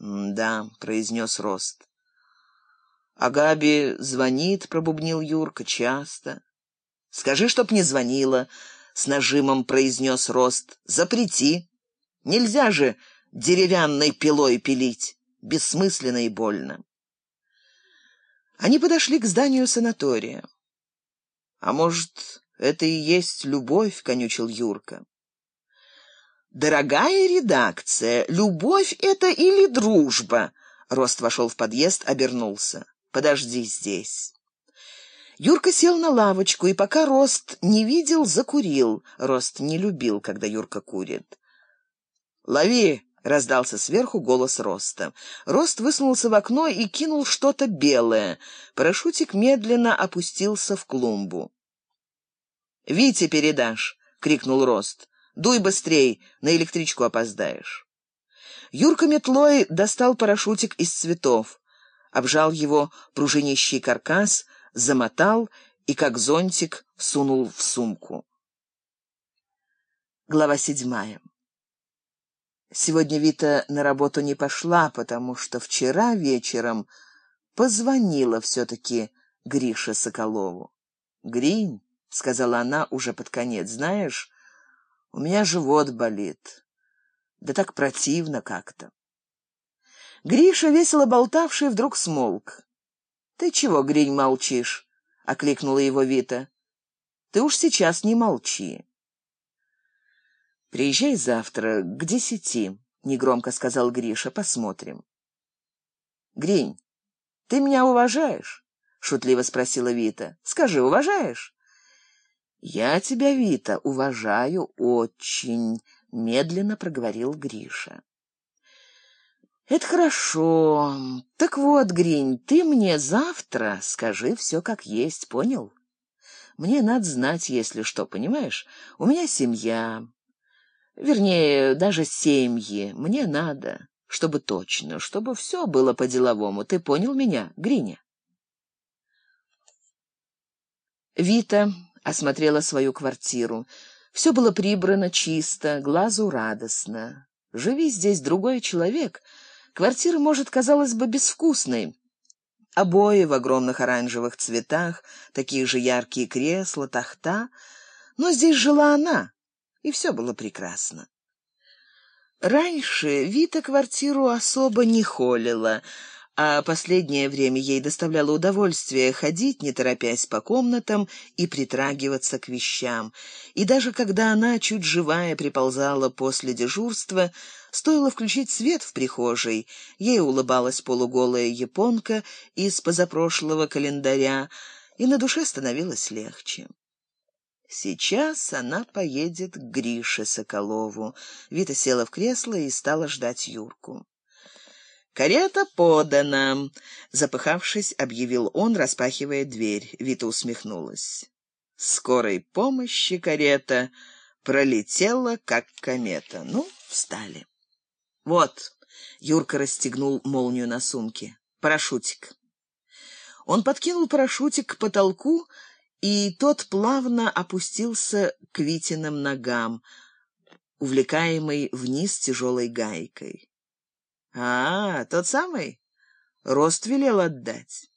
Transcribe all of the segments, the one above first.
«Да», — произнес Рост. «А Габи звонит», — пробубнил Юрка, — «часто». «Скажи, чтоб не звонила», — с нажимом произнес Рост. «Запрети. Нельзя же деревянной пилой пилить. Бессмысленно и больно». Они подошли к зданию санатория. «А может, это и есть любовь?» — конючил Юрка. «Дорогая редакция, любовь это или дружба?» Рост вошел в подъезд, обернулся. «Подожди здесь». Юрка сел на лавочку, и пока Рост не видел, закурил. Рост не любил, когда Юрка курит. «Лови!» — раздался сверху голос Роста. Рост высунулся в окно и кинул что-то белое. Парашютик медленно опустился в клумбу. «Вите передашь!» — крикнул Рост. «Дуй быстрей, на электричку опоздаешь». Юрка метлой достал парашютик из цветов, обжал его пружинищий каркас — замотал и, как зонтик, сунул в сумку. Глава седьмая. Сегодня Вита на работу не пошла, потому что вчера вечером позвонила все-таки Грише Соколову. «Гринь», — сказала она уже под конец, — «знаешь, у меня живот болит. Да так противно как-то». Гриша, весело болтавший, вдруг смолк. «Ты чего, Гринь, молчишь?» — окликнула его Вита. «Ты уж сейчас не молчи». «Приезжай завтра к десяти», — негромко сказал Гриша. «Посмотрим». «Гринь, ты меня уважаешь?» — шутливо спросила Вита. «Скажи, уважаешь?» «Я тебя, Вита, уважаю очень», — медленно проговорил Гриша. «Это хорошо. Так вот, Гринь, ты мне завтра скажи все как есть, понял? Мне надо знать, если что, понимаешь? У меня семья. Вернее, даже семьи. Мне надо, чтобы точно, чтобы все было по-деловому. Ты понял меня, Гриня?» Вита осмотрела свою квартиру. Все было прибрано чисто, глазу радостно. Живи здесь другой человек — Квартира, может, казалась бы безвкусной. Обои в огромных оранжевых цветах, такие же яркие кресла, тахта. Но здесь жила она, и все было прекрасно. Раньше Вита квартиру особо не холила, а последнее время ей доставляло удовольствие ходить, не торопясь по комнатам и притрагиваться к вещам. И даже когда она, чуть живая, приползала после дежурства, стоило включить свет в прихожей, ей улыбалась полуголая японка из позапрошлого календаря, и на душе становилось легче. Сейчас она поедет к Грише Соколову. Вита села в кресло и стала ждать Юрку. «Карета подана!» — запыхавшись, объявил он, распахивая дверь. Вита усмехнулась. Скорой помощи карета пролетела, как комета. Ну, встали. «Вот», — Юрка расстегнул молнию на сумке, — «парашютик». Он подкинул парашютик к потолку, и тот плавно опустился к Витиным ногам, увлекаемый вниз тяжелой гайкой. «А, тот самый? Рост велел отдать».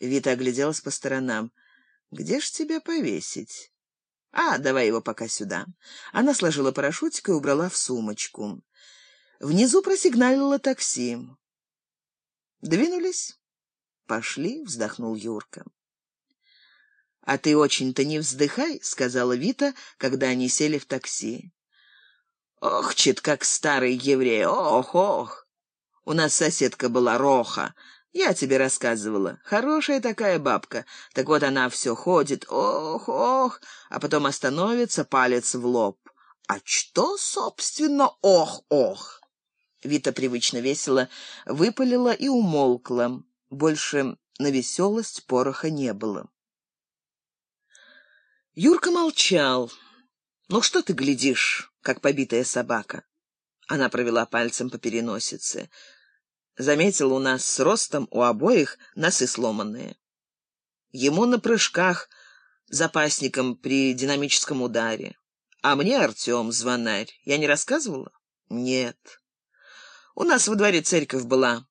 Вита огляделась по сторонам. «Где ж тебя повесить?» «А, давай его пока сюда». Она сложила парашютик и убрала в сумочку. Внизу просигналило такси. «Двинулись?» «Пошли», — вздохнул Юрка. «А ты очень-то не вздыхай», — сказала Вита, когда они сели в такси. Ох, чит, как старый еврей, ох, ох. У нас соседка была Роха, я тебе рассказывала. Хорошая такая бабка. Так вот она все ходит, ох, ох, а потом остановится, палец в лоб. А что, собственно, ох, ох? Вита привычно весело выпалила и умолкла. Больше на веселость пороха не было. Юрка молчал. «Ну что ты глядишь?» как побитая собака. Она провела пальцем по переносице. Заметил у нас с ростом у обоих носы сломанные. Ему на прыжках запасником при динамическом ударе. А мне Артем звонарь. Я не рассказывала? Нет. У нас во дворе церковь была.